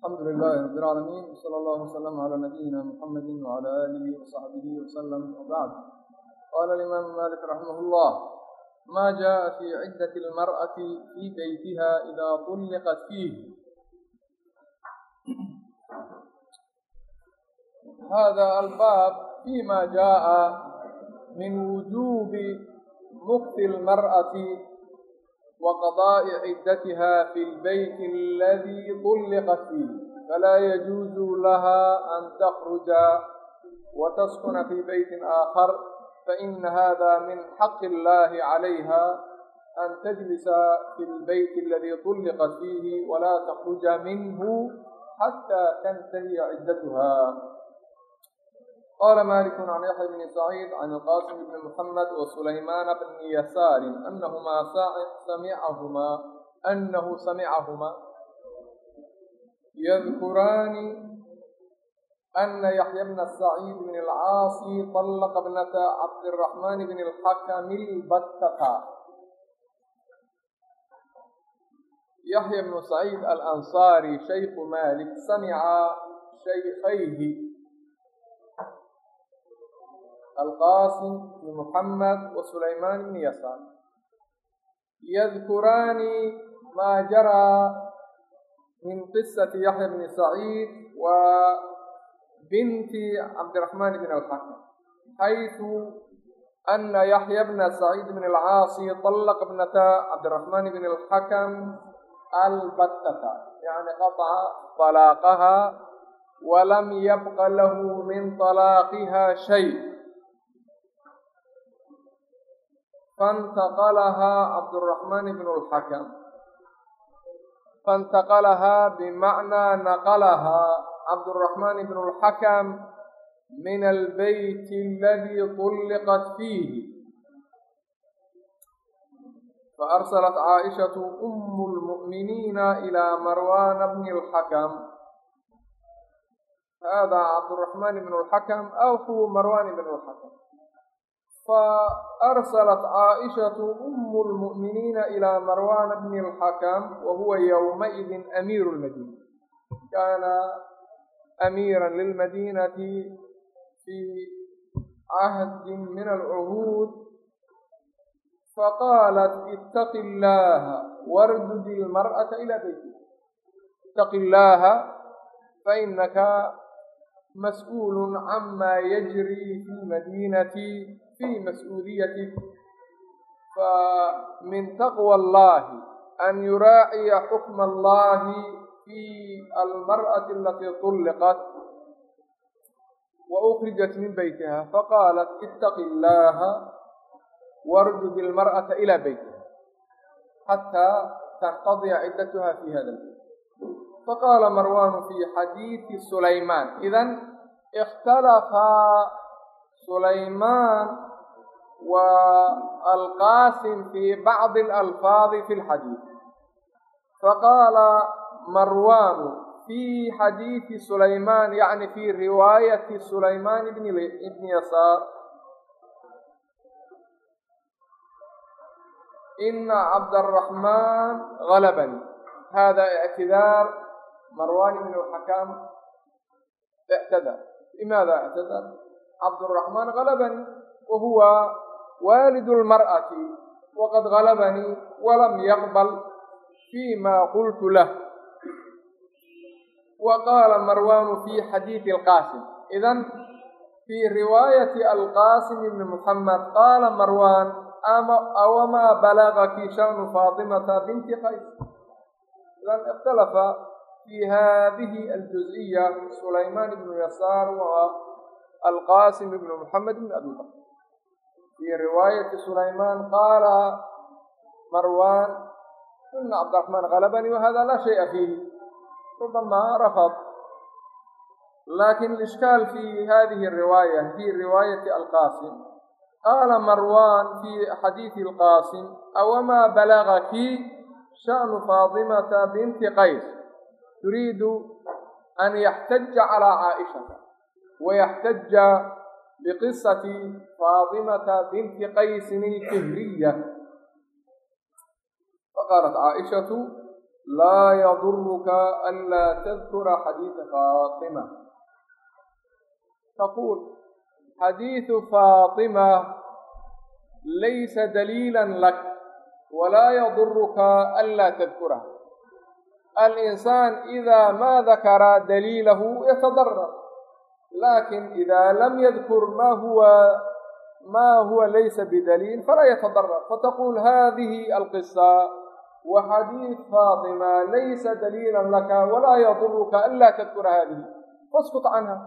الحمد لله رب العالمين وصلى الله وسلم على نبينا محمد وعلى آله وصحبه وسلم وبعد قال الإمام مالك رحمه الله ما جاء في عدة المرأة في بيتها إذا طلقت فيه هذا الباب فيما جاء من وجوب مقت المرأة وقضاء عدتها في البيت الذي طلقت فيه فلا يجوز لها أن تخرج وتسكن في بيت آخر فإن هذا من حق الله عليها أن تجلس في البيت الذي طلقت فيه ولا تخرج منه حتى تنتهي عدتها قال مالك عن يحيى بن سعيد عن القاسم بن محمد وسليمان بن يسار أنهما سمعهما أنه سمعهما يذكران أن يحيى بن سعيد بن العاصي طلق ابنة عبد الرحمن بن الحكم البتة يحيى بن سعيد الأنصاري شيخ مالك سمع شيخيه alqasim bn muxamed wasuleymaan bn yasaan yadkuraani maa jaraa min qisati yaxya bni saciid wa binti cabdiraxmaan bn alxakam xaytu ana yaxya bna saciid bn alcaasi طalaqa bnata cabdiraxmaan bn alxakam albatata yani qaطca طalaaqaha walam yabqa lahu min طalaaqiha shay. فانتقلها عبد الرحمن بن الحكم فانتقلها بمعنى نقلها عبد الرحمن بن الحكم من البيت الذي طلقت فيه فأرسلت عائشة أم المؤمنين إلى مروان بن الحكم هذا عبد الرحمن بن الحكم أو هو مروان بن الحكم faarsalat caaishatu umu lmu'miniina ilaa marwaana bni alxakam wa huwa yowmaidin amiiru lmadiina kaana amiiran lilmadiinati fii cahdin min alcuhuud faqaalat ittaqi illaaha wardudi lmar'ata ilaa beytik ittaqi illaaha fainaka mas'uulu cama yajri fii madiinatii في مسؤوليتك فمن تقوى الله أن يراعي حكم الله في المرأة التي طلقت وأخرجت من بيتها فقالت اتق الله واردد المرأة إلى بيتها حتى تنقضي عدتها في هذا البيت فقال مروان في حديث سليمان إذا اختلف سليمان والقاسم في بعض الألفاظ في الحديث فقال مروان في حديث سليمان يعني في رواية سليمان بن يسار إن عبد الرحمن غلبني هذا اعتذار مروان بن الحكام اعتذر لماذا اعتذر؟ عبد الرحمن غلبني وهو waalidu lmar'ati waqad galabanii walam yaqbal fiima qultu lah wa qaala marwaanu fi xadiidi alqaasim idan fii riwaayati alqaasim ibni muxamed qaala marwaan awamaa balagaki shanu faatimata binti qays idan ikhtalafa fii hadihi aljuziya sulaymaan ibnu yasaar wa alqaasim ibnu muxamed ibn abi bakr في رواية سليمان قال مروان إن عبد الرحمن غلبني وهذا لا شيء فيه ربما رفض لكن الإشكال في هذه الرواية في رواية القاسم قال مروان في حديث القاسم أوما بلغك شأن فاطمة بنت قيس تريد أن يحتج على عائشة ويحتج بقصة فاطمة بنت قيس الكهرية فقالت عائشة laa yaduruka anlaa tadkura xadiida faatima taquul xadiidu faatima laysa daliila lak walaa yaduruka anlaa tadkuraha alinsaan ida ma dakara daliilahu yatadarar lakin ida lam yadkur ma huwa ma huwa laysa bidaliil falaa yatadarar fataqul hadihi alqisa وxadيiث fاطمة laysa dليilا laka وlaa yضرka أnlا تذkura hadihi فاسكت canha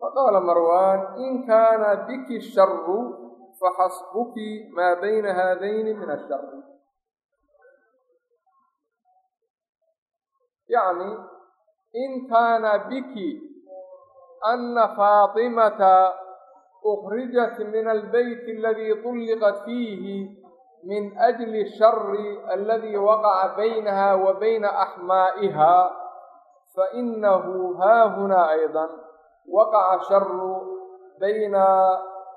faqاla marwan in kana biki الshar faxasbuki ma bayna hadayn min الshar yaعni in kaana biki ana faatimata ukrijat min albeyti aladii tulliqat fiihi min ajli ashari aladii waqaca baynaha wa bayna axmaa'iha fainahu haahunaa aydan waqaca sharu bayna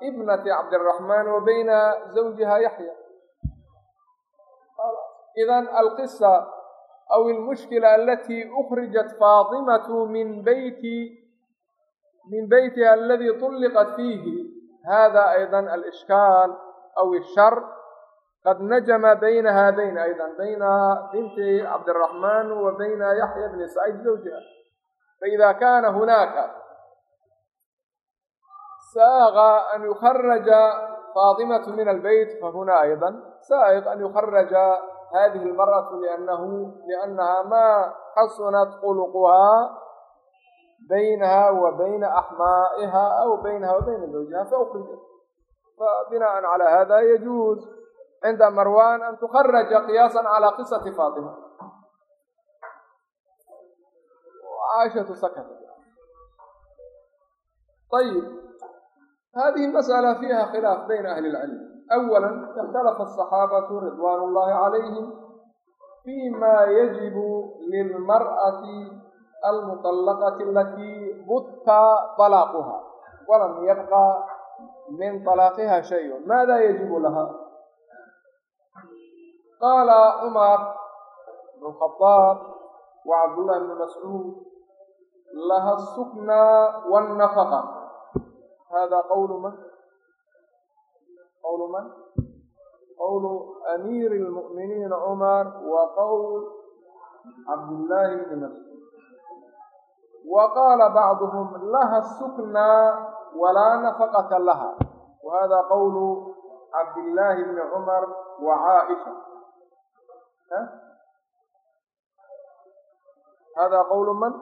ibnati cabdiraxmaan wa bayna zawjiha yaxya idan alqisa aw almushkila alati ukrijat faatimatu min beyti min beytiha aladi طulliqat fiihi hada ayda alishkaal aw ashar qad najama bayna haadayn ayda bayna binti cabdiraxmaan wa bayna yaxya bni saciid zawjiha faida kana hunaka saaqa an yukharaja faatimatu min albeyt fahuna ayda saa'iq an yukharaja hadihi almar'atu liannahu liannaha maa xasunat quluquhaa baynaha wa bayna axmaa'iha aw baynaha wa bayna zawjiha faukhrij fabina'an cala hada yajuuz cinda marwan an tukharaja qiyaasan cala qisati faatima caaishatu sakat ayib hadihi masala fiiha khilaaf bayna ahli اlcilm أولا اختلف الصحابة رضوان الله عليهم فيما يجب للمرأة المطلقة التي بط طلاقها ولم يبقى من طلاقها شيء ماذا يجب لها قال عمر بن الخطاب وعبد الله بن مسعود لها السكنى والنفقة هذا قول من qawlu man qawlu amiiri اlmu'miniina cumar wa qowl cabdullaahi bni mascuud wa qaala bacduhum laha suknaa walaa nafaqata laha wa hada qawlu cabdillaahi bni cumar wa caaisha hada qowl man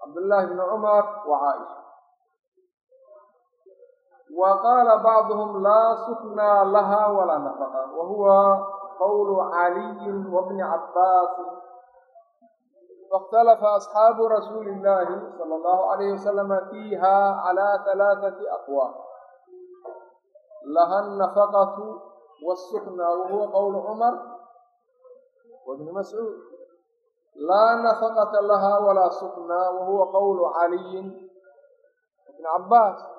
cabdالlahi bn cmar wa caaisha wa qaala bacduhm laa suknaa laha walaa nafaqa wa huwa qowlu caliyin wabni cabbaasi faاkhtalafa asxaabu rasuuli اllahi salى اllahu عalayh wasalama fiiha calى halaaثati aqwaal laha nafaqatu والسكنى وهو قول عمر وابن مسعود لا نفقة لها ولا سكنى وهو قول علي وابن عباس لها السكنى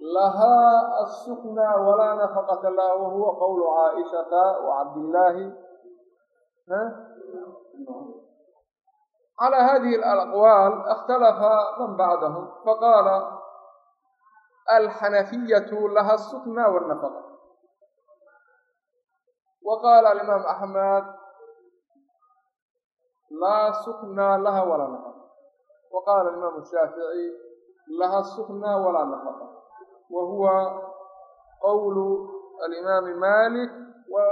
lahaa asukna walaa nafaqata laha wahuwa qowlu caaishata wacabdillaahi calى hadihi alaqwaal ikhtalafa man bacdahum faqaala alxanafiyatu laha asukna wاlnafaqa wa qaala alimaam axmed laa sukna laha walaa nafaqa. Wa qaala shaafici laha sukna walaa nafaqa wa huwa qowlu alimaami malik wa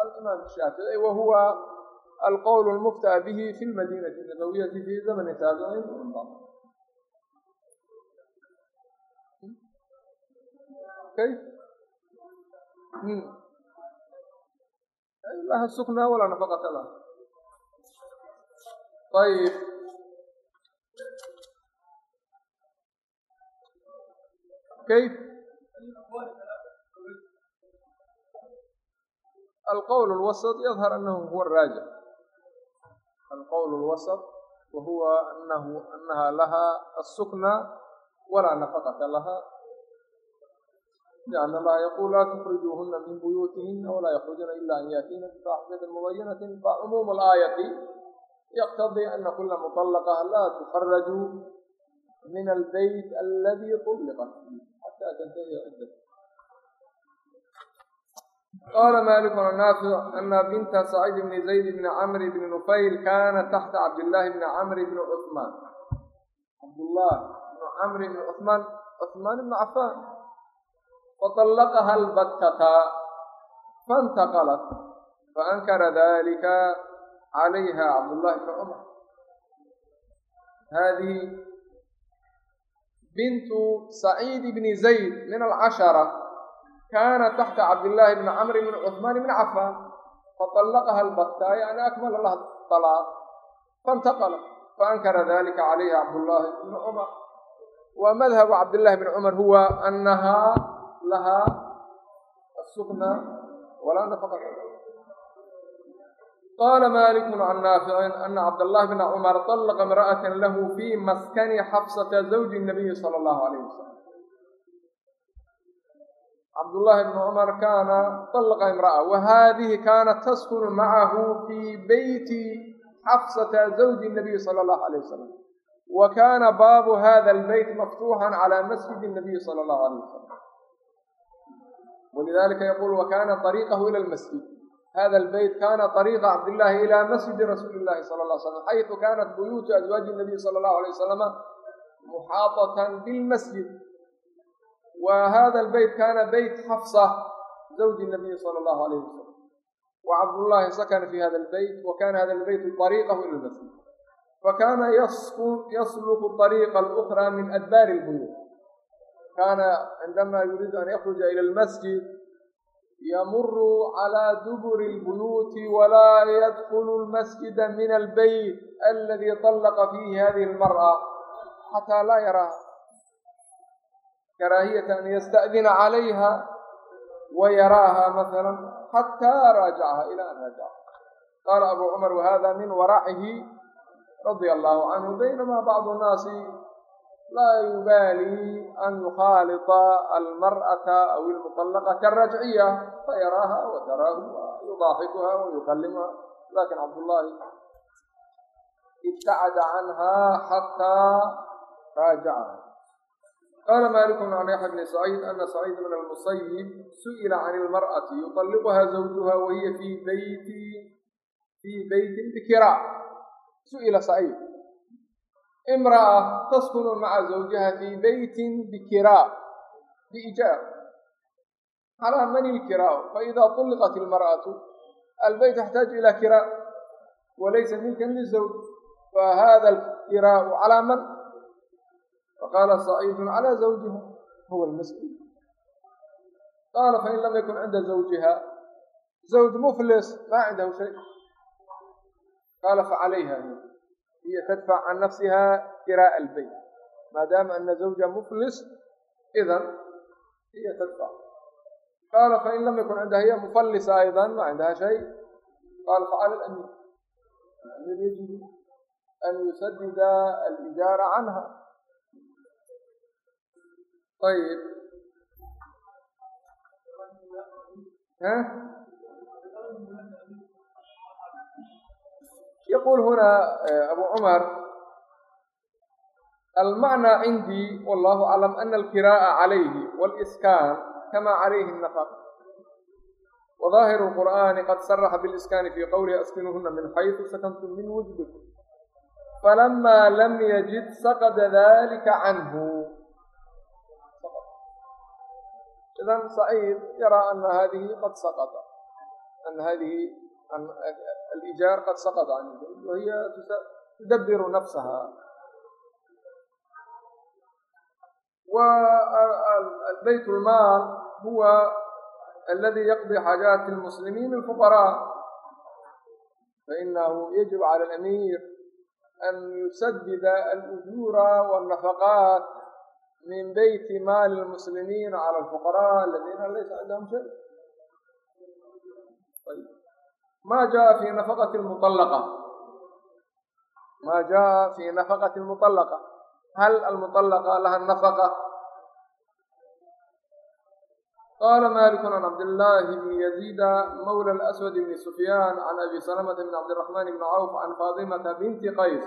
alimaam shaafici wa huwa alqowl lmuftaa bihi fi lmadinati nabawiyati fi zamani taabiciin kayf laha sukna walaa kayf alqowl اlwasط yadhar anahu huwa raajix alqowl اlwasط wahuwa anahu anaha lahaa asukna walaa nafaqata lahaa لأn allaha yaqul laa تkrijuuhuna min buyuutihina walaa yakhrujuna ila an yaأtiina bifaaxishati mubayinati faعmuum اlaayati yqtadي ana kula muطalqة laa تukraju min albayt aladi طulqat qaala maaliku an naafic ana binta saciid bni zayd bni camr bni nufayl kaana taxta cabdillaahi bni camr bni cuhmaan cabdullah bni camr bni cuhmaan cuhmaan bni cafaan faطallaqaha albattata faintaqalat faankara dalika calayha cabdullahi bni cumar haadihi bintu saciid bni zayd min alcashara kaana taxta cabdillaahi bni camri bni cuhmaan bni cafaan faطallaqaha albaktaa yani akmala laha alaaq faintaqala faankara dalika calayha cabdullaahi bni cumar wa madhabu cabdillahi bni cumar huwa anahaa lahaa asukna walaa nafaqa qala maliku can naaficin ana cabdاllahi bna cumar طalaqa imra'ata lahu fi maskani xafsata zawji الnabiyi salى اllahu alayh wasalam cabdullahi bn cumar kana طalaqa imra'a wa hadihi kanat taskunu macahu fi beyti xafsata zawji الnabiyi salى اllahu alayh wasalam wa kana baabu hada اlbeyt maftuuxan cala masjidi الnabiyi salى اllahu alayh wasalam walidalika yaqul wa kana ila lmasjid hada albeyt kana طariiqa cabdillahi ila masjidi rasuuli llahi sala allah slam xaytu kanat buyuutu azwaaji nabiyi sala allahu alayh wasalama muxaadatan bilmasjid وهذا البيت كان بيت حفصة زوج النبي صلى الله عليه وسلم وعبد الله سكن في هذا البيت وكان هذا البيت طريقه إلى المسجد فكان يسكن يسلك الطريقة الأخرى من أدبار البيوت كان عندما يريد أن يخرج إلى المسجد يمر على دبر البيوت ولا يدخل المسجد من البيت الذي طلق فيه هذه المرأة حتى لا يراها karaahiyata an yasta'dina calayha wa yaraaha maala xataa raajacaha ila an raajacaha qaala abu cumar wahada min waracihi radia allahu canhu baynama bacdu nnaasi laa yubaali an yukhaalita almar'ata aw ilmuطallaqata arajciya fayaraaha wa taraahu yudaaxikuha wa yukallimha laakiin cabdullahi ibtacada canha xataa raajacaha qala maliku can yaxya bni saciid ana saciid min almusayib su'ila can ilmar'ati yuطalliquha zawjuha wahiya fii beyti fii beytin bikira su'ila saciid imra'a taskunu maca zawjiha fii beytin bikira biijaar calaa man ilkiraau faida طulliqat ilmar'atu albeyt yaxtaaju ila kira walaysa milkan lizawj fahada alkiraau calaa man faqaala saciidun calaa zawjiha huwa almas'uul qaala fain lam yakun cinda zawjiha zawj muflis maa cindahu shay qaala facalayha hiya tadfac can nafsiha kiraa'a albeyt maadaama ana zawja muflis idan hiya tadfac qaala fain lam yakun cindaha hiya mufallisa aydan ma cindaha shay qaala facala alamiir الأمير يجب أن يسدد الإجارة عنها ayib yaqul huna abu cumar almacnى cindii wallahu aclam ana alkiraa'a calayhi wاliskaan kama calayhi الnafaq وظاهر القرآن قد صرح بالإسكان في قوله أسكنهن من حيث سكنتم من وجدكم فلما لم يجد سقط ذلك عنه idan saciid yaraa ana hadihi qad saqata ana hadihi الإيجار قد سقط عن البيت وهي تدبر نفسها والبيت المال هو الذي يقضي حاجات المسلمين الفقراء فإنه يجب على الأمير أن يسدد الأجور والنفقات من بيت مال المسلمين على الفقراء الذين ليس عندهم شيء ma jaa fi nafaqati lmualaqa ma jaa fi nafaqati lmuطalaqa hal almuطalaqa laha nafaqa وqاla malik عن cabdاللahi بn يزيد mولى الأسود بن سفyاn عن أbي سلمة بن cبدالرحمن بن cوف عن فاطمة بنت qays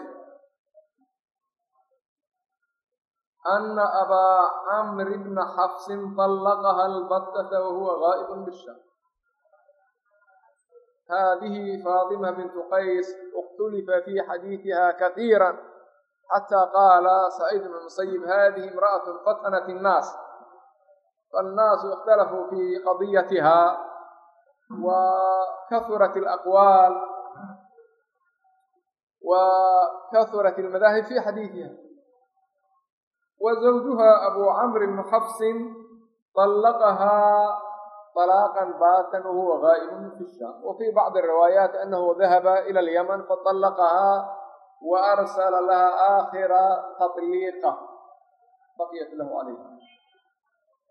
أna أbا cمr بن xفs طلqha البتة وهuوa غائب bالsham hadihi فاطمة بنت qays اkتلفa في xadيiثha kaثيirا xتى qاla سعيد بن المسyب hadihi امرأة فتنت الناس فالناس اختلفوا في قضيتها وكثرت الأقوال وكثرت المذاهب في حديثها وزوجها أبو عمرو بن حفص طلقها طلاقا باتا وهو غائب في الشام وفي بعض الروايات أنه ذهب إلى اليمن فطلقها وأرسل لها آخر تطليقة بقيت له عليها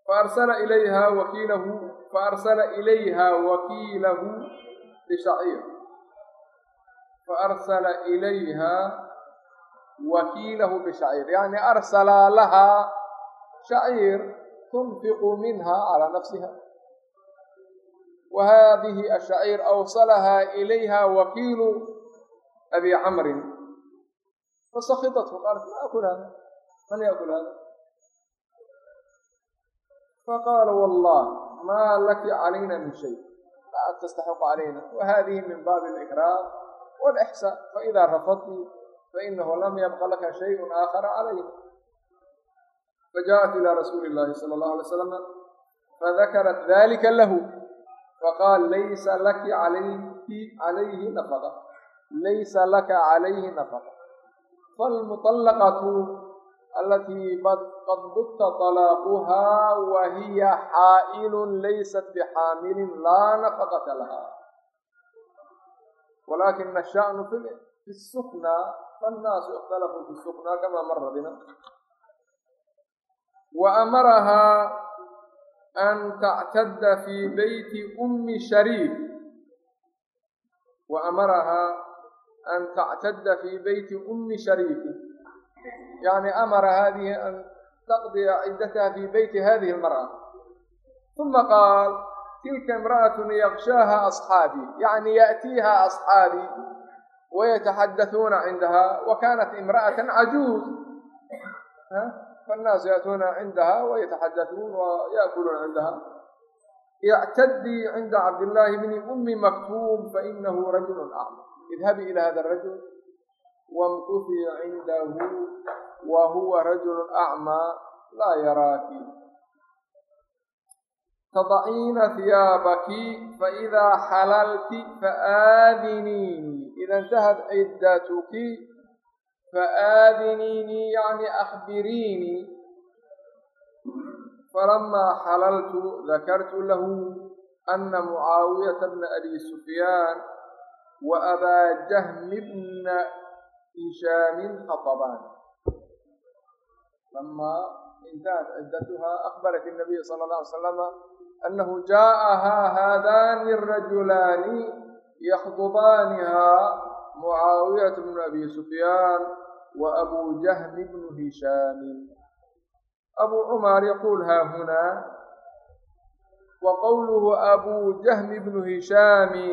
فأرسل إليها وكيله فأرسل إليها وكيله بشعير فأرسل إليها وكيله بشعير يعني أرسل لها شعير تنفق منها على نفسها wa hadihi ashaciir awsalaha ilayha wakiilu abi camrin fasakidathu qaalat ma akul hada man yakul hada faqaala wallah maa laki calayna min shay laa tastaxiqu calayna wahadihi min baabi alikraam walixsaan faida rafadti fainahu lam yabqa laka shayun aakhara calayna fajaءat ilى rasuuli اllahi salى اllahu alay slam fadakarat dalika lahu faqaal laysa laki alayki calayhi nafaqa laysa laka calayhi nafaqa falmuطalaqatu alatii qad butta طalaaquhaa wa hiya xaa'ilun laysat bixaamilin laa nafaqata laha walakina asha'nu fi sukna fannaasu ikhtalafu fi sukna kama mara bina wa amarahaa an tactadda fi beyti ummi shariik wa amarahaa an tactadda fi beyti ummi shariiki yani amara hadihi an taqdiya ciddataha fi beyti hadihi almar'a uma qaal tilka imra'atun yakshaaha asxaabii yani ya'tiiha asxaabii wayataxaddathuuna cindaha wa kanat imra'atan cajuuz faannaasu ya'tuuna cindaha wayataxaddathuun wa ya'kuluuna cindaha ictadii cinda cabdillaahi bni ummi maktuum fainahu rajulu acma idhabii ila hada arajul wamkutii cindahu wa huwa rajulu acmaa laa yaraaki tadaciina hiyaabaki faidaa xalalti faaadiniinii ida intahad ciddatuki faaadiniinii yani akhbiriinii falamaa xalaltu dakartu lahu ana mucaawiyata bna abi sufyaan wa abaa jahmi bna hishaamin khatabaan لما انتهت عدتها أخبرت النبي صلى الله عليه وسلم أنه جاءها هذان الرجلان mucaawiyat bnu abi sufyaan wa abu jahmi bnu hishaami abu cumar yaquul haahunaa wa qowluhu abu jahmi bnu hishaami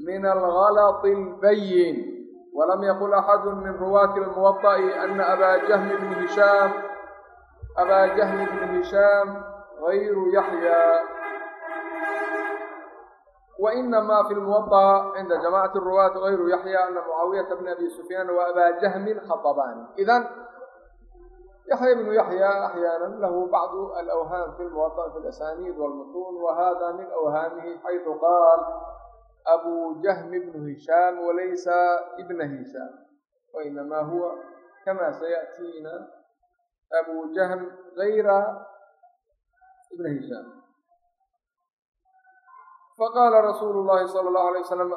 min algalaط اlbayin وlm yqل أxad min ruwaaة الmuوaطأ أna aba jahmi bn hishaam abaa jahmi bn hishaam غayru yaحyى وإنما في الموطأ عند جماعة الرواة غير يحيى أن معاوية بن أبي سفيان وأبا جهم خطبان إذا يحيى بن يحيى أحيانا له بعض الأوهام في الموطأ في الأسانيد والمتون وهذا من أوهامه حيث قال أبو جهم بن هشام وليس ابن هشام وإنما هو كما سيأتينا أبو جهم غير ابن هشام faqaala rasuulu llahi sala allahu alay wasalam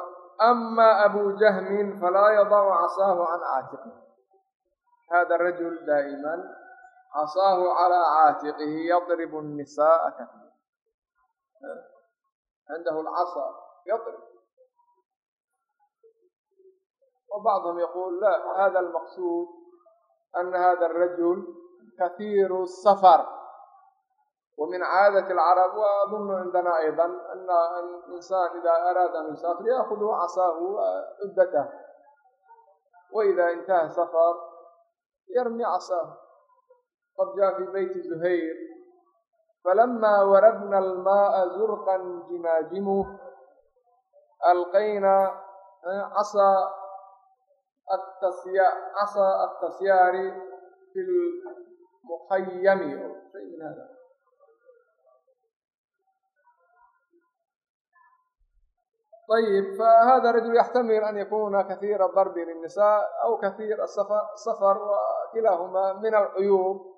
amaa abuu jahmin falaa yadacu casaahu can caatiqi hada rajul daa'iman casaahu calaa caatiqihi yadribu nnisaaa katiira cindahu lcasa yadrib وبعضهم يقول لا هذا المقصود أن هذا الرجل كثير السفر. ومن عادة العرب وأظن عندنا أيضا أن الإنسان إذا أراد أن يسافر يأخذ عصاه عدته وإذا انتهى سفر يرمي عصاه قد جاء في بيت زهير فلما وردنا الماء زرقا جماجمه ألقينا عصا التسيار عصا التسيار في المخيم شيء من هذا طيب فهذا رجل يحتمل أن يكون كثير الضرب للنساء أو كثير السفر وكلاهما من العيوب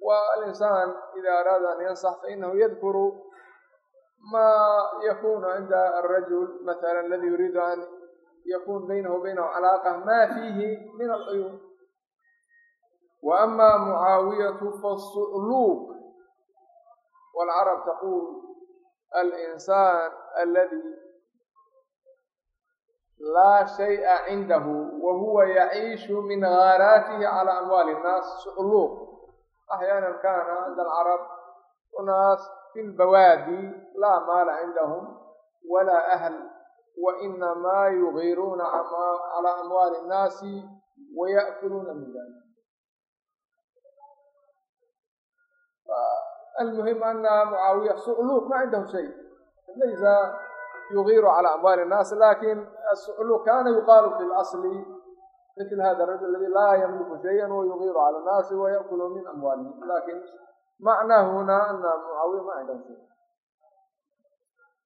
والإنسان إذا أراد أن ينصح فإنه يذكر ما يكون عند الرجل مثلا الذي يريد أن يكون بينه وبينه علاقة ما فيه من العيوب وأما معاوية فالصعلوك والعرب تقول الإنسان الذي laa shay'a cindahu wa huwa yaciishu min gaaraatihi calaa amwaali innaas sucluuq axyaana kaana cinda alcarab unaas fi lbawaadi laa maala cindahum walaa ahl wainamaa yugiiruuna calaa amwaali innaasi waya'kuluuna min dalik almuhim ana mucaawiya sucluuq ma cindahu shay laysa yugiiru calaa amwaali innaas lakin السعل كان يقال في الأصل مثل هذا الرجل الذي لا يملك شيئا ويغير على الناس ويأكل من أموالهم لكن معناه هنا أن معاوية ما عنده شيء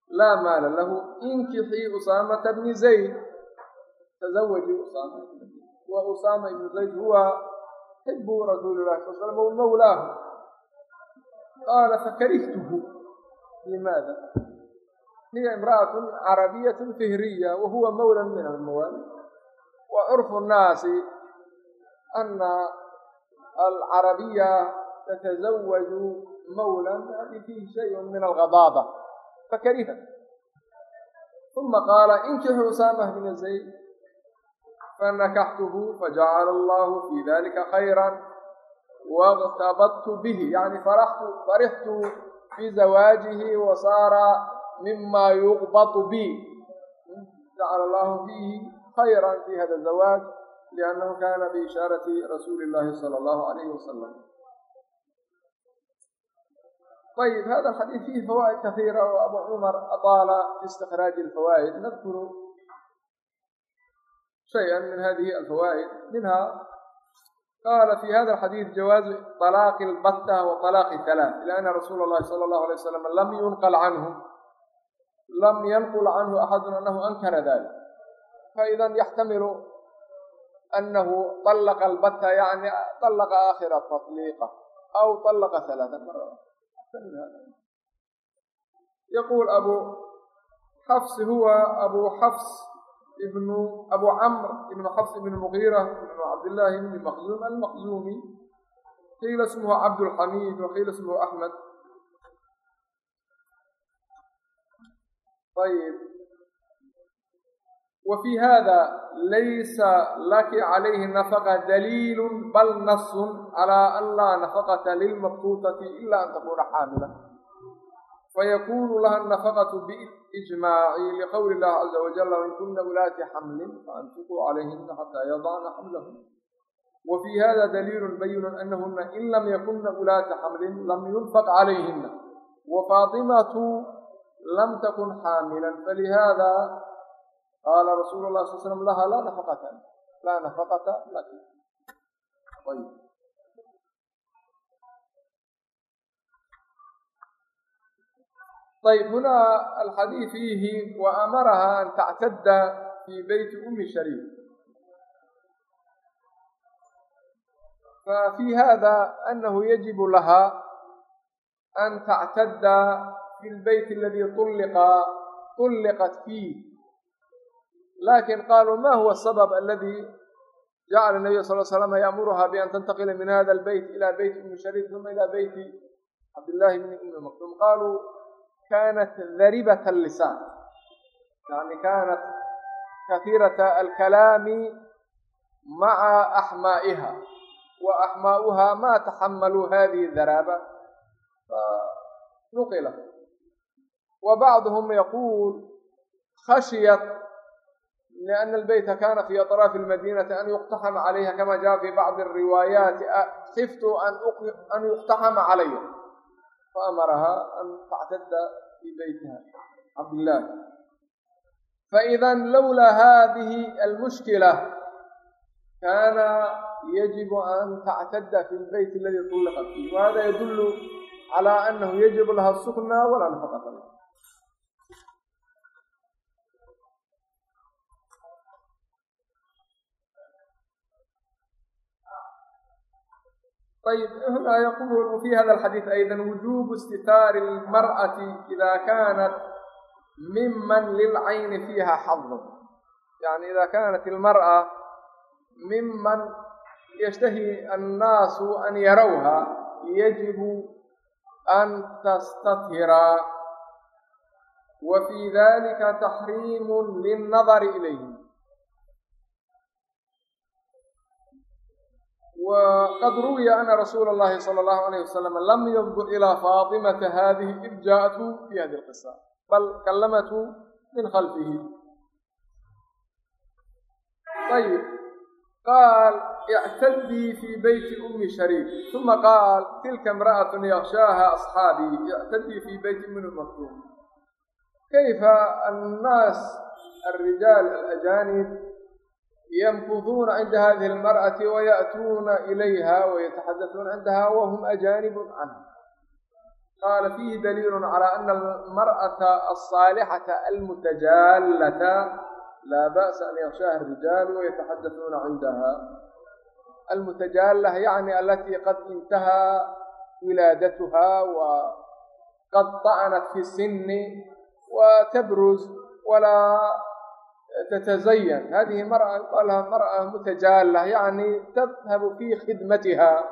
لا مال له انكحي أسامة بن زيد تزوجي أسامة وأسامة بن زيد هو حب رسول الله صلى الله عليه وسلم ومولاه قال فكرهته لماذا hiya imra'atun carabiyatun fihriya wa huwa mawlan min almawaali wa curfu nnaasi ana alcarabiya tatazawaju mawlan hadi fiihi shayun min algadaaba fakariha uma qaala inkixuu usaamah bna zayd fanakaxtuhu fajacala allahu fi dalika khayra واغتبطت به يعني فرحت فرحت في زواجه وصار mima yuqbatu bi jacala allahu bihi khayran fi hada zawaaj liannahu kana biishaarati rasuuli illahi sala allahu alayhi wasalam ayb hada alxadiid fiihi fawaa'id kahiira oo abu cumar adaala fi istikhraaji alfawaa'id nadkuru shaya min hadihi alfawaa'id minha قال في هذا الحديث جواز طلاق البتة وطلاق الثلاث. لأن رسول الله صلى الله عليه وسلم لم ينقل عنه lam yanqul canhu axadu anahu ankara dalik faidan yaxtamilu anahu طalaqa albata yani طalaqa aakhira taطliiqa aw طalaqa halaaa mara yaquul abu xafs huwa abu xafs ibnu abu camr ibnu xafs ibn mugiira ibnu cabdillaahi ibni maqzuum almaqzuumi qiila ismuhu cabdulxamiid wa qiila ismuhu axmed ayb wa fii hada laysa laki calayhi nafaqa daliilu bal nasun calaa an laa nafaqata lilmabtuutati ila an takuna xaamila fayakunu laha nafaqatu biijmaaci liqowli illahi caza wajal in kuna ulaati xamlin faanfiquu calayhina xataa yadacna xamlahum wa fii hada daliilu bayinu anahuna in lam yakuna ulaata xamlin lam yunfaq calayhina wa faatimatu lam takun xaamilan falihada qaala rasuulu lah sal slam laha laa nafaqata laa nafaqata laki ayb huna alxadiid fiihi wa amaraha an tactadda fi beyti umi shariif fafi hada anahu yajibu laha an fi lbeyt aladi ulliqa ulliqat fiih laakiin qaluu ma huwa asabab aladi jacala nabiy sal slam yaamuruha bian tantaqila min hada albeyt ila beyti umi shariif uma ila beyti cabdillahi bni umi maktum qaluu kanat daribat allisaan yani kanat kahiirata alkalaami maca axmaa'iha wa axmaa'uha ma taxamaluu hadihi daraaba nuqila wa bacduhum yaquul khashiyat لأن البيت كان في أطراف المدينة أن يقتحم عليها كما جاء في بعض الروايات خفت أن يقتحم علي فأمرها أن تعتد في بيتها عبد الله فإذا لولا هذه المشكلة كان يجب أن تعتد في البيت الذي طلقت فيه وهذا يدل على أنه يجب لها السكنى ayb hunaa yaqulu fi hada alxadiid aydan wujubu istitaari almar'ati ida kaanat miman lilcayni fiiha xadun yani ida kaanat almar'a miman yashtahi annaasu an yarawha yajibu an tastathira wa fii dalika taxriimu lilnadari ilayhi للنظر إليه وقد روي أن رسول الله صلى الله عليه وسلم لم ينظر إلى فاطمة هذه إذ جاءته في هذه القصة بل كلمته من خلفه طيب قال اعتدي في بيت أم شريك ثم قال تلك امرأة يغشاها أصحابي اعتدي في بيت من المكتوم كيف الناس ynfuduuna cinda hadihi اlmarأati waya'tuuna ilayha wayataxadasuuna cindaha whm ajaanibu canha qaala fiihi daliilu calى ana almarأata aلصaalixata almutajaalata laa ba'sa an yakshaha الrijaal wayataxadasuuna cindaha almutajaalah yacni alatii qad intahaa wilaadatuhaa wa qad طacanat fi sini wa tabruz walaa تتزين هذه مرأة يقال مرأة متجالة يعني تذهب في خدمتها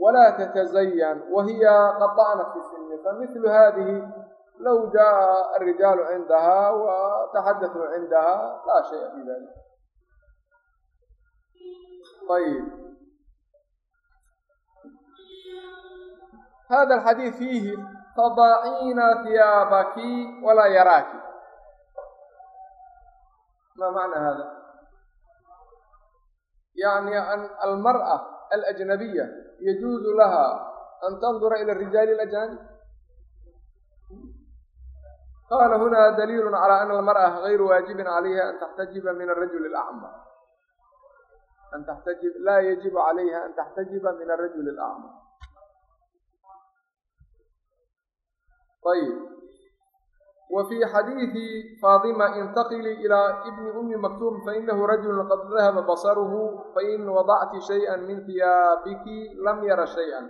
ولا تتزين وهي قد في السن فمثل هذه لو جاء الرجال عندها وتحدثوا عندها لا شيء في ذلك طيب هذا الحديث فيه تضعين ثيابك ولا يراك ma macna hada yani almar'a alajnabiya yajuuzu laha an tandura ila rijaali alajanib qaala huna daliilu calaa ana almar'a gayru waajibin calayha an taxtajiba min arajuli alacma an taxtajib laa yajibu calayha an taxtajiba min arajuli alacma ayib wa fii xadiidi faatima intaqili ilaa ibni ummi maktuum fainahu rajulun qad dahaba basaruhu fain wadacti shayئa min hiyaabiki lam yara shayئa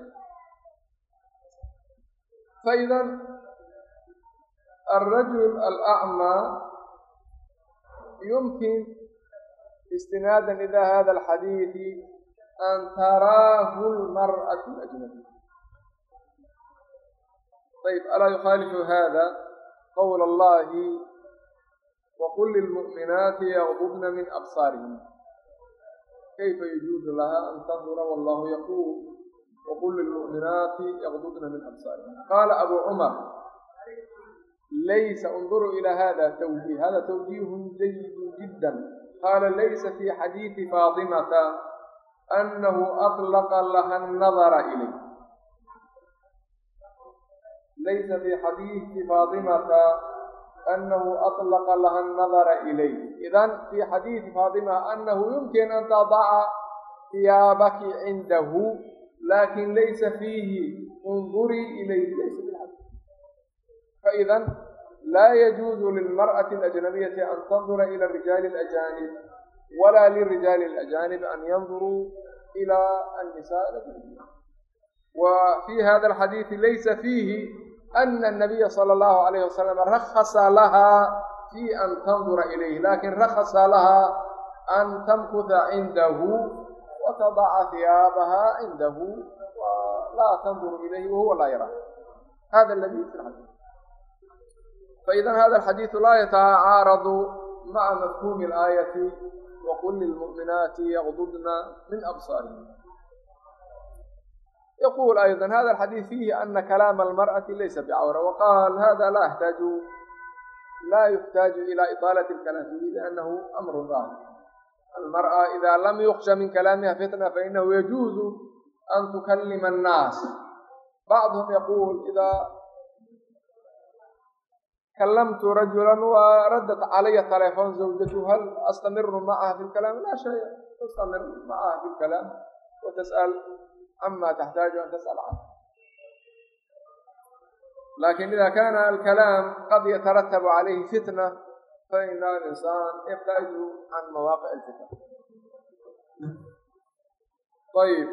faidan alrajul alacmaa yumkin istinaadan ila hada alxadiidi an taraahu lmar'atu lajnabiya ayb alaa yuhaalifu hada qowla allahi waqul lilmu'minaati yaqbubna min absaarihim kayfa yajuuzu laha an tandura wallahu yaquul waqul lilmu'minaati yaqbubna min absaarihim qaala abu cumar laysa unduruu ilaa hada tawjiih hada tawjiihun jayidun jiddan qaala laysa fii xadiidi faatimata annahu adlaqa laha nadara ilayh laysa fi xadiidi faatimata anahu aطlaqa laha الnadara ilayh idan fi xadiidi faatima anahu yumkin an tadaca hiyaabaki cindahu lakin laysa fiihi undurii ilayh laysa bilxadii faإidan laa yajuuzu lilmarأaةi الأjnabiyati an tandura ilى الrijaali الأjanib wala lirijaali الأjanib an yanduruu ilى الnisaء wa fi hada الxadiiثi laysa fiihi ana الnabiya salى اllahu alayh wasalam rakasa laha fi an tandura ilayh lakin rakasa laha an tamkuda cindahu watadaca hiyaabaha cindahu laa tanduru ilayhi wahuwa laa yara hada ladi fi xadii faإida hada alxadiiثu laa yatacaaradu maca mafhumi اlaayati waqul lilmu'minaati yagdubna min yaqul ayضا hada الxadiiث fiihi ana kalaama اlmarأaةi laysa bcawra waqal hada la axtaaju la yuxtaaجu ilى iطaalaة الkalaam fiihi lأnahu amr daahir almarأa ida lam yuksha min kalaamiha fitna fainahu yajuuzu an tukalima الnaas bacdhm yaqul ida kalamtu rajula waraddat calaya telefon zawjatu hal astamiru macaha fi اlkalaam la shaya tastamir macaha fi اlkalaam watasأl وتسأل عما تحتاج أن تسأل عنه لكن إذا كان الكلام قد يترتب عليه فتنة فإن الإنسان يبتعد عن مواقع الفتن طيب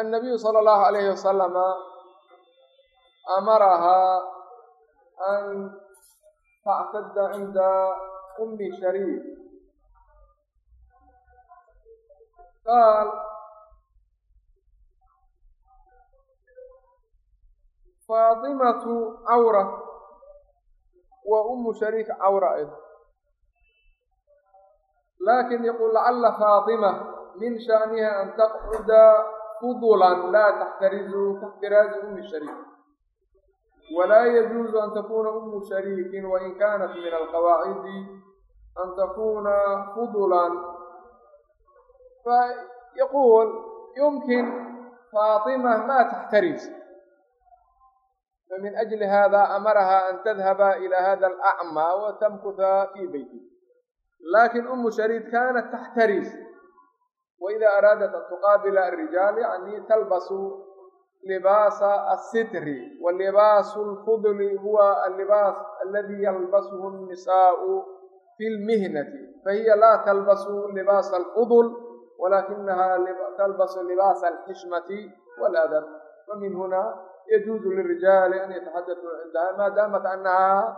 النبي صلى الله عليه وسلم أمرها أن تعتد عند أم qaal faatimatu cawra wa umu shariik cawra ed laakin yaqul lacala faatima min sha'niha an taqcuda fudulan laa taxtarizu taxtiraazi umi shariik walaa yajuuzu an takuna umu shariikin wain kaanat min alqawaacidi an takuna fudulan فيقول يمكن فاطمة ما تحترز فمن أجل هذا أمرها أن تذهب إلى هذا الأعمى وتمكث في بيته لكن أم شريد كانت تحترز وإذا أرادت أن تقابل الرجال يعني تلبس لباس الستر واللباس الفضل هو اللباس الذي يلبسه النساء في المهنة فهي لا تلبس لباس الفضل ولكنها تلبس لباس الحشمة والأدب ومن هنا يجوز للرجال أن يتحدثوا عندها ما دامت أنها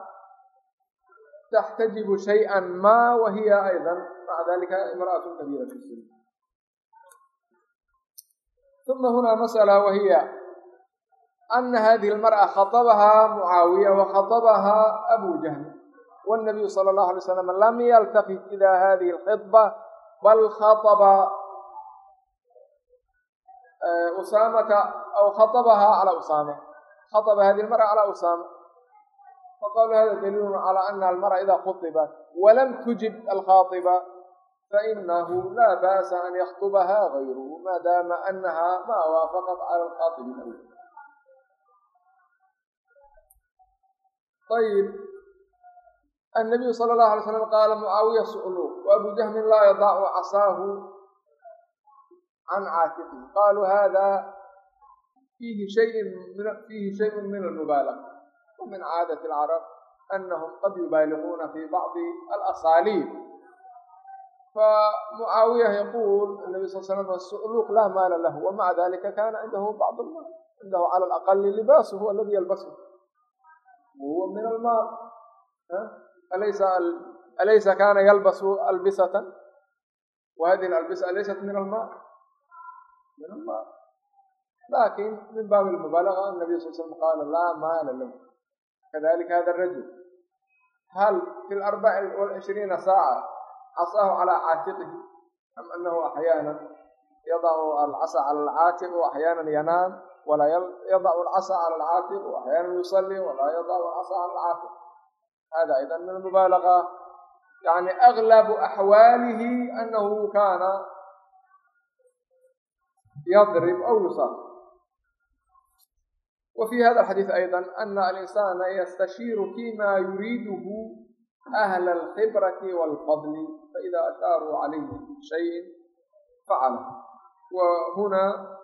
تحتجب شيئا ما وهي أيضا مع ذلك امرأة كبيرة في السن ثم هنا مسألة وهي أن هذه المرأة خطبها معاوية وخطبها أبو جهل والنبي صلى الله عليه وسلم لم يلتفت إلى هذه الخطبة بل خطب أسامة أو خطبها على أسامة خطب هذه المرأة على أسامة فقالوا هذا دليل على أن المرأة إذا خطبت ولم تجب الخاطبة فإنه لا بأس أن يخطبها غيره ما دام أنها ما وافقت على الخاطب annabiyu sala allahu alay slam qaala mucaawiya su'lu wa jahmin laa yadaacu casaahu can caatiqi qaaluu hada fiihi shayun fiihi shayun min almubaalaga wa caadati alcarab anahum qad yubaaliquuna fi bacdi alasaaliib فمعاوية يقول النبي صلى الله عليه وسلم السؤلوك لا مال له. ومع ذلك كان عنده بعض المال. عنده على الأقل لباسه هو الذي يلبسه. وهو من المال أليس كان يلبس ألبسة وهذه الألبسة أليست من المال من المال لكن من باب المبالغة النبي صلى الله عليه وسلم قال لا مال له كذلك هذا الرجل هل في الأربع والعشرين ساعة عصاه على عاتقه أم أنه أحيانا يضع العصا على العاتق وأحيانا ينام ولا يضع العصا على العاتق وأحيانا يصلي ولا يضع العصا hada ايضا من المبالغة يعني أغلب أحواله أنه كان يضرب أو يصاب وفي هذا الحديث أيضا أن الإنسان يستشير فيما يريده أهل الخبرة والفضل فإذا أشاروا عليه شيء فعله وهنا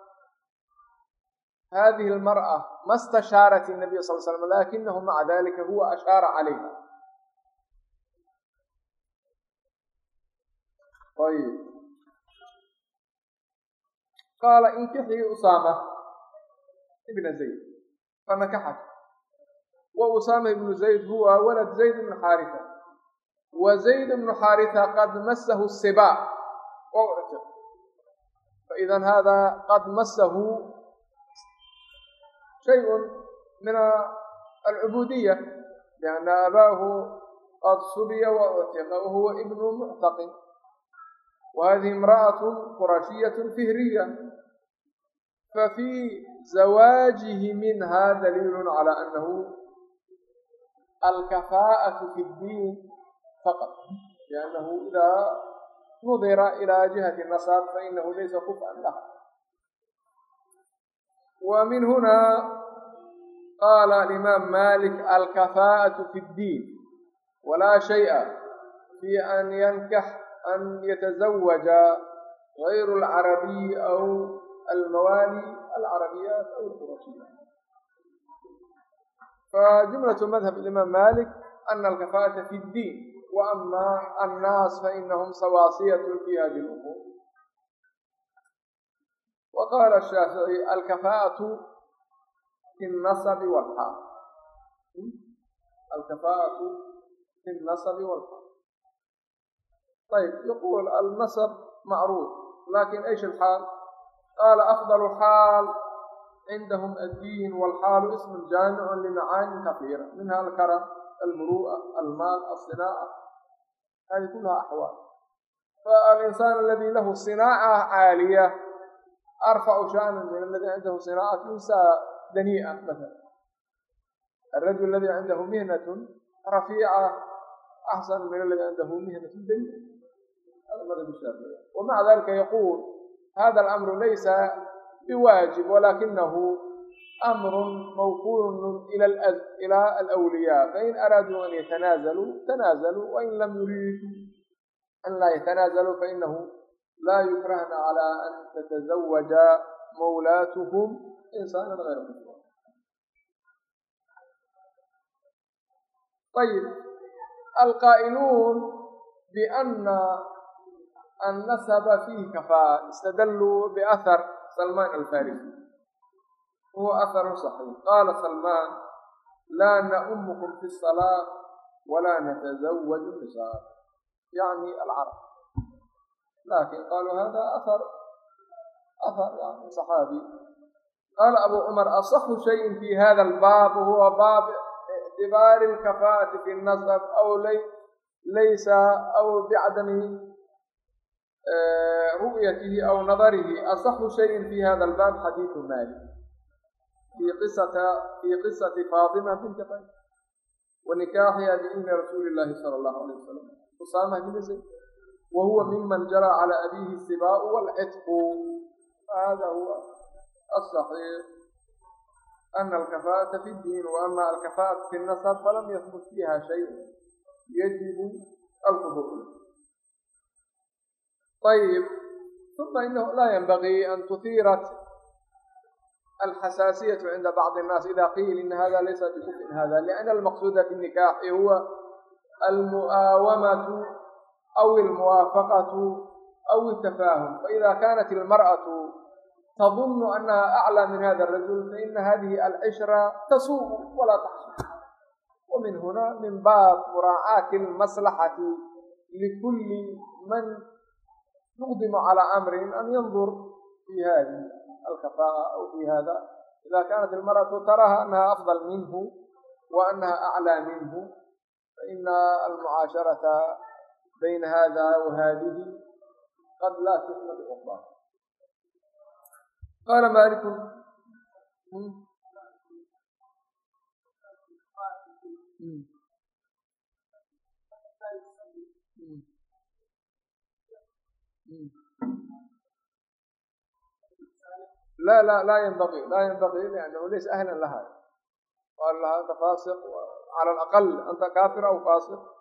hadihi almar'a ma stashaarat inabiy sal slam lakinahu maca dalika huwa ashaara calayha ayb qaala inkixii usaama ibna zayd fanakaxat wa usaama ibnu zayd huwa walad zayd ibnu xaarisa wa zayd ibnu xaarisa qad masahu sibaa wa uctiq faidan hada qad masahu فإذا هذا قد مسه شيء من العبودية لأن أباه قد سبي وأعتق وهو ابن معتق وهذه امرأة قرشية فهرية ففي زواجه منها دليل على أنه الكفاءة في الدين فقط لأنه إذا نظر إلى جهة النصب فإنه ليس كفءا wa min huna qaala alimaam malik alkafaa'atu fi ddiin walaa shay'a fi an yankax an yatazawaja غayru alcarabiyi aw almawaali alcarabiyaat aw alqurashiyaat فجملة مذهب الإمام مالك أن الكفاءة في الدين وأما الناس فإنهم سواسية في هذه الأمور وqاla الshaafiعي alkafaaةu fi الnaصb wاlxaal alkafaaةu fi الnaصb wاlxaal ayb macruuf laakiin ايش الxaal qala afضل xaal عindhm الdin wاlxaal ism jaamic لmacaanin kafiira minha alkarm almuruءة almaal aلصinaaعة hadi kulha axwaal faalinsaan aladi lahu صinaaca caaliya صناعة عالية أرفع شأنا من الذي عنده صناعة دنيئة مثلا الرجل الذي عنده مهنة رفيعة أحسن من الذي عنده مهنة دنيئة هذا مذهب الشافعي ومع ذلك يقول هذا الأمر ليس بواجب ولكنه أمر موكول إلى إلى الأولياء فإن أرادوا أن يتنازلوا تنازلوا وإن لم يريدوا أن لا يتنازلوا فإنه لا يكرهن على أن تتزوج مولاتهم إنسانا غير مسلم طيب القائلون بأن النسب فيه كفاءة استدلوا بأثر سلمان الفارسي هو أثر صحيح قال سلمان لا نأمكم في الصلاة ولا نتزوج النساء laakiin qaaluu hada athar athar yani saxaabi qaala abu cumar asaxu shayin fi hada albaab huwa baab ictibaari alkafaati fi nasab aw laysa aw bicadamihi ru'yatihi aw nadarihi asaxu shayin fi hada albaab xadiidu maalik fi qisata fi qisati faatima binti qayr wa nikaaxiha biidni rasuuli llahi sala allahu alayh wasalam usaama bin zayd wa huwa miman jaraa calaa abiihi sibaau waalcitqu hada huwa asaxiix ana alkafaa'ata fi ddiin wa ama fi nasab falam yahbut fiiha shayun yajibu alqubuul ayib uma inahu laa yanbagii an tuhiirat الحساسية عند بعض الناس إذا قيل إن هذا ليس بكفء هذا لأن المقصود في النكاح هو المؤاومة أو الموافقة أو التفاهم فإذا كانت المرأة تظن أنها أعلى من هذا الرجل فإن هذه العشرة تسوء ولا تحصل ومن هنا من باب مراعاة المصلحة لكل من يقدم على أمر أن ينظر في هذه الكفاءة أو في هذا إذا كانت المرأة تراها أنها أفضل منه وأنها أعلى منه فإن المعاشرة بين هذا وهذه قد لا تحمل أخرى قال مالك لا لا لا ينبغي لا ينبغي لأنه ليس أهلا لها قال لها أنت فاسق على الأقل أنت كافر أو فاسق ولا يمكن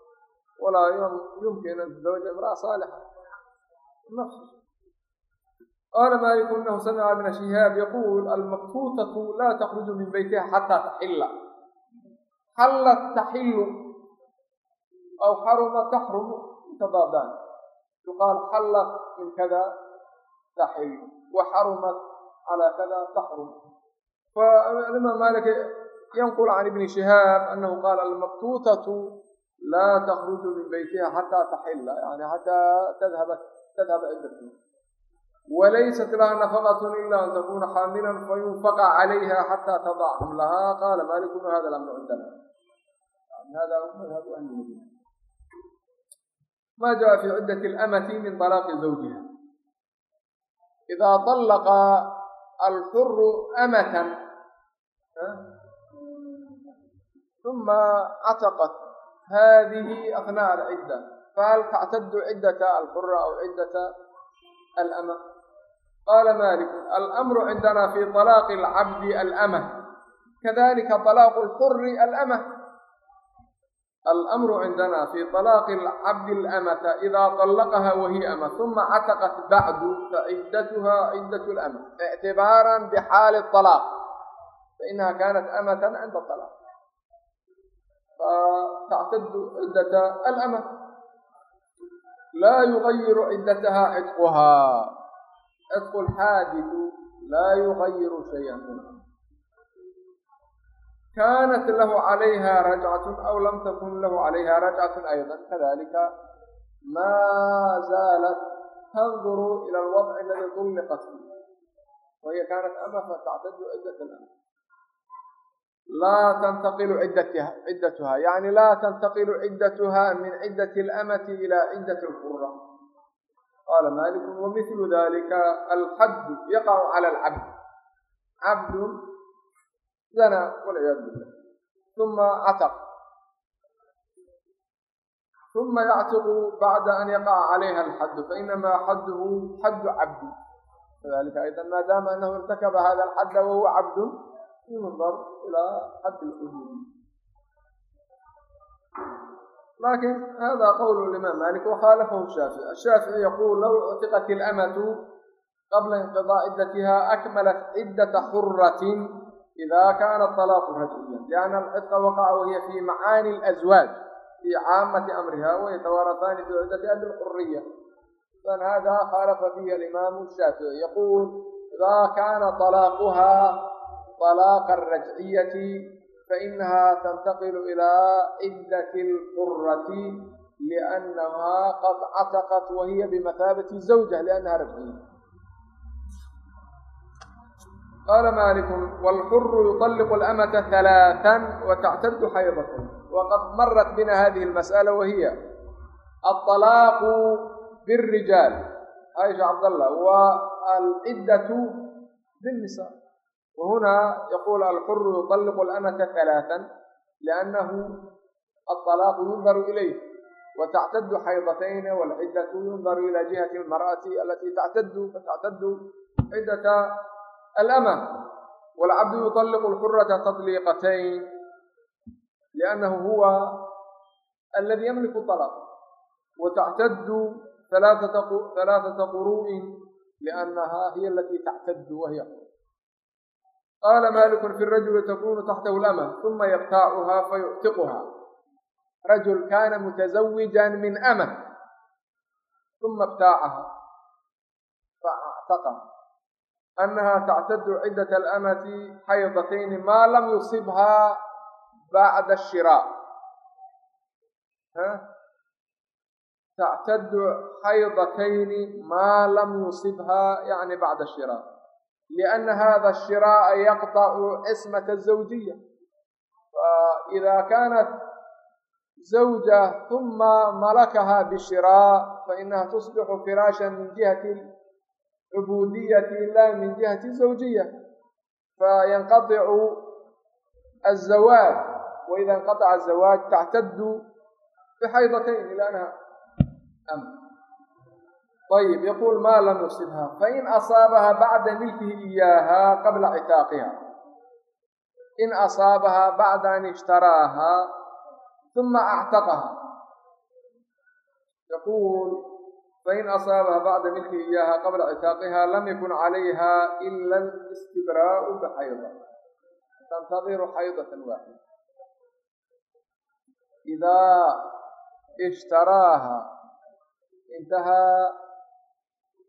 أن تتزوج امرأة صالحة نفسه قال مالك انه سمع ابن شهاب يقول المبتوطة لا تخرج من بيتها حتى تحل حلت تحل أو حرم تحرم تضادان يقال حلت من كذا تحل وحرمت على كذا تحرم فالإمام مالك ينقل عن ابن شهاب أنه قال المبتوطة لا تخرج من بيتها حتى تحل يعني حتى تذهب تذهب عدتها وليست لها نفقة إلا أن تكون حاملا فينفق عليها حتى تضع حملها قال مالك هذا الأمر عندنا يعني هذا هو مذهب أهل المدينة ma jaءa fi cidaة اlamati min طalaaqi zawjiha إida طallaqa alxuru amatan ثuma cataqat hadihi أثناء الcidة fahal tactadu cidaة alxura aw cidaة alama qala malik alأmru cindana fi طalaaqi اlcabdi alama kadalika طalaaqu اlxuri alama الأمر عندنا في طلاق العبد الأمة إذا طلقها وهي أمة ثم عتقت بعد فعدتها عدة الأمة اعتبارا بحال الطلاق فإنها كانت أمة عند الطلاق فتعتد عدة الأمة لا يغير عدتها عتقها عتق الحادث لا يغير شيئا منها كانت له عليها رجعة أو لم تكن له عليها رجعة أيضا كذلك ما زالت تنظر إلى الوضع الذي طلقت فيه وهي كانت أمة فتعتد عدة الأمة لا تنتقل عدتها عدتها يعني لا تنتقل عدتها من عدة الأمة إلى عدة الحرة قال مالك ومثل ذلك الحد يقع على العبد عبد زنى والعياذ بالله ثم عتق ثم يعتق بعد أن يقع عليها الحد فإنما حده حد عبد كذلك أيضا ما دام أنه ارتكب هذا الحد وهو عبد ينظر إلى حد الحدود لكن هذا قول الإمام مالك وخالفه الشافعي الشافعي يقول لو اعتقت الأمة قبل انقضاء عدتها أكملت عدة حرة إذا كان الطلاق رجعيا لأن العتق وقع وهي في معاني الأزواج في عامة أمرها ويتوارثان في عدتها بالحرية إذن هذا خالف فيه الإمام الشافعي يقول إذا كان طلاقها طلاق الرجعية فإنها تنتقل إلى عدة الحرة لأنها قد عتقت وهي بمثابة الزوجة لأنها رجعية قال مالك والحر يطلق الأمة ثلاثا وتعتد حيضة وقد مرت بنا هذه المسألة وهي الطلاق بالرجال عائشة عبد الله والعدة بالنساء وهنا يقول الحر يطلق الأمة ثلاثا لأنه الطلاق ينظر إليه وتعتد حيضتين والعدة ينظر إلى جهة المرأة التي تعتد فتعتد عدة الأمة والعبد يطلق الحرة تطليقتين لأنه هو الذي يملك الطلاق وتعتد ثلاثة قروء لأنها هي التي تعتد وهي قروء قال مالك في الرجل تكون تحته الأمة ثم يقطعها فيعتقها رجل كان متزوجا من أمة ثم ابتاعها فاعتقها أنها تعتد عدة الأمة حيضتين ما لم يصبها بعد الشراء ها؟ تعتد حيضتين ما لم يصبها يعني بعد لأn hda الshirاءa yqطc cismaة الزawjiya إida kanat زawja ثuma malakaha bshirاء fainaha تصbixu firاasha min jihati cubudiyaةi la min jihati الزawjiya faynqaطcu الزawاaj waida اnqaطca الزawاaj tactadu bxaydatayn il anha ayib yaquul maa lam yusibha fain asaabaha bacda milkihi iyaahaa qabla citaaqiha in asaabahaa bacda an ishtaraahaa uma actaqaha yaquul fain asaabaha bacda milkihi iyaahaa qabla citaaqiha lam yakun calayha ila alistibraa'u bixayda tantadiru xaydatan waaxida idaa ishtaraaha intahaa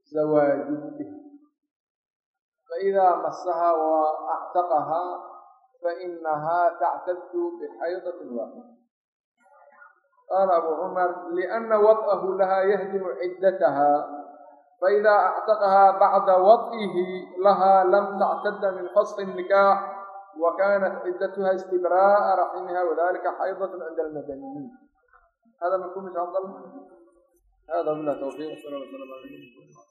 انتهى زواجه به فإذا مسها وأعتقها فإنها تعتد بحيضة واحدة قال أبو عمر لأن وطأه لها يهدم عدتها فإذا أعتقها بعد وطئه لها لم تعتد من فصل النكاح وكانت عدتها استبراء رحمها وذلك حيضة عند المدنيين هذا مفهوم إن شاء الله hada bilah tawfiiq sala sala ala